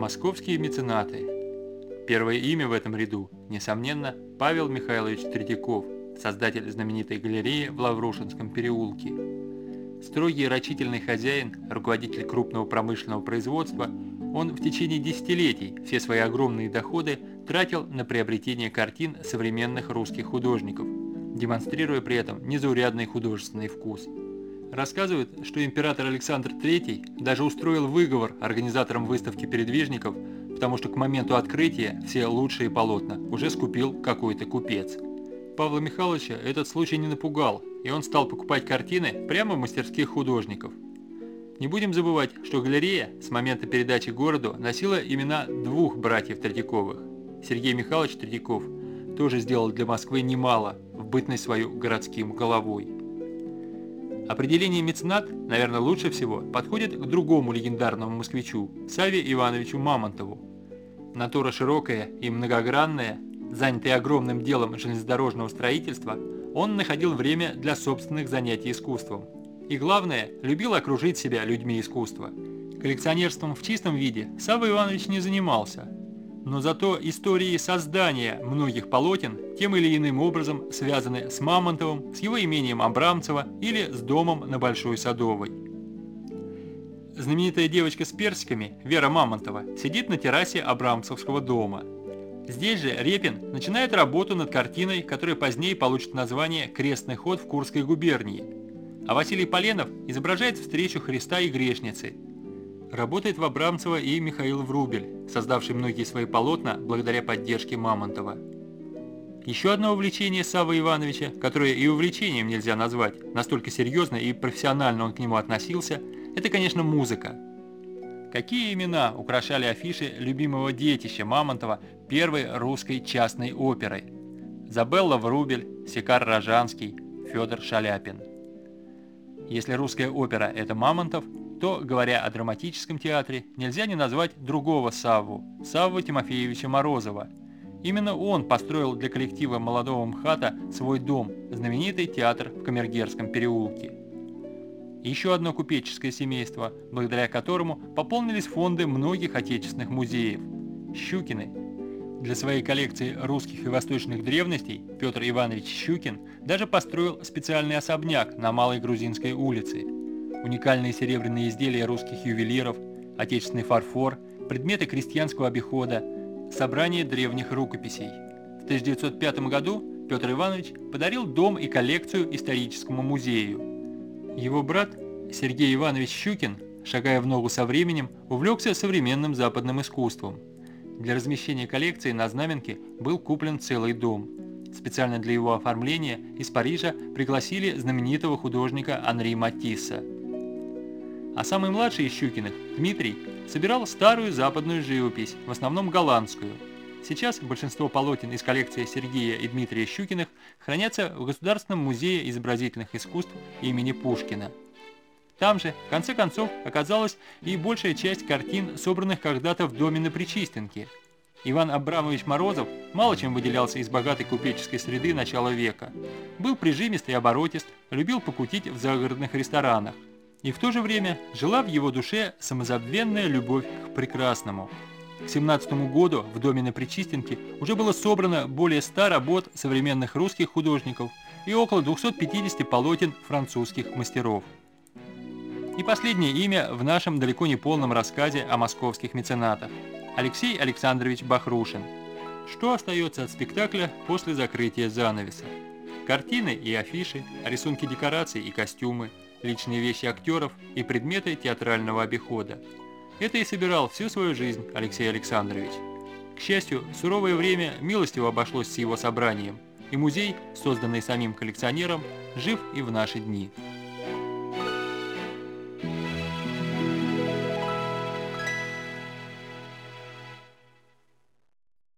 Московские меценаты. Первое имя в этом ряду, несомненно, Павел Михайлович Третьяков, создатель знаменитой галереи в Лаврушинском переулке. Строгий рачительный хозяин, руководитель крупного промышленного производства, он в течение десятилетий все свои огромные доходы тратил на приобретение картин современных русских художников, демонстрируя при этом незаурядный художественный вкус. Рассказывают, что император Александр III даже устроил выговор организаторам выставки передвижников, потому что к моменту открытия все лучшие полотна уже скупил какой-то купец. Павла Михайловича этот случай не напугал, и он стал покупать картины прямо в мастерских художников. Не будем забывать, что галерея с момента передачи городу носила имена двух братьев Третьяковых. Сергей Михайлович Третьяков тоже сделал для Москвы немало в бытность свою городским головой. Определение меценат, наверное, лучше всего подходит к другому легендарному москвичу, Саве Ивановичу Мамонтову. Натура широкая и многогранная, занятый огромным делом железнодорожного строительства, он находил время для собственных занятий искусством. И главное, любил окружить себя людьми искусства. Коллекционерством в чистом виде Савва Иванович не занимался – но зато истории создания многих полотен тем или иным образом связаны с Мамонтовым, с его имением Абрамцева или с домом на Большой Садовой. Знаменитая девочка с персиками, Вера Мамонтова, сидит на террасе Абрамцевского дома. Здесь же Репин начинает работу над картиной, которая позднее получит название «Крестный ход в Курской губернии». А Василий Поленов изображает встречу Христа и грешницы – Работает в Абрамцево и Михаил Врубель, создавший многие свои полотна благодаря поддержке Мамонтова. Еще одно увлечение Савы Ивановича, которое и увлечением нельзя назвать, настолько серьезно и профессионально он к нему относился, это, конечно, музыка. Какие имена украшали афиши любимого детища Мамонтова первой русской частной оперой? Забелла Врубель, Секар Рожанский, Федор Шаляпин. Если русская опера – это Мамонтов, то, говоря о драматическом театре, нельзя не назвать другого Савву, Савву Тимофеевича Морозова. Именно он построил для коллектива молодого МХАТа свой дом, знаменитый театр в Камергерском переулке. Еще одно купеческое семейство, благодаря которому пополнились фонды многих отечественных музеев. Щукины. Для своей коллекции русских и восточных древностей Петр Иванович Щукин даже построил специальный особняк на Малой Грузинской улице – уникальные серебряные изделия русских ювелиров, отечественный фарфор, предметы крестьянского обихода, собрание древних рукописей. В 1905 году Петр Иванович подарил дом и коллекцию историческому музею. Его брат Сергей Иванович Щукин, шагая в ногу со временем, увлекся современным западным искусством. Для размещения коллекции на Знаменке был куплен целый дом. Специально для его оформления из Парижа пригласили знаменитого художника Анри Матисса – а самый младший из Щукиных, Дмитрий, собирал старую западную живопись, в основном голландскую. Сейчас большинство полотен из коллекции Сергея и Дмитрия Щукиных хранятся в Государственном музее изобразительных искусств имени Пушкина. Там же, в конце концов, оказалась и большая часть картин, собранных когда-то в доме на Причистенке. Иван Абрамович Морозов мало чем выделялся из богатой купеческой среды начала века. Был прижимист и оборотист, любил покутить в загородных ресторанах. И в то же время жила в его душе самозабвенная любовь к прекрасному. К 17 году в доме на Причистенке уже было собрано более 100 работ современных русских художников и около 250 полотен французских мастеров. И последнее имя в нашем далеко не полном рассказе о московских меценатах – Алексей Александрович Бахрушин. Что остается от спектакля после закрытия занавеса? Картины и афиши, рисунки декораций и костюмы – личные вещи актеров и предметы театрального обихода. Это и собирал всю свою жизнь Алексей Александрович. К счастью, суровое время милостиво обошлось с его собранием, и музей, созданный самим коллекционером, жив и в наши дни.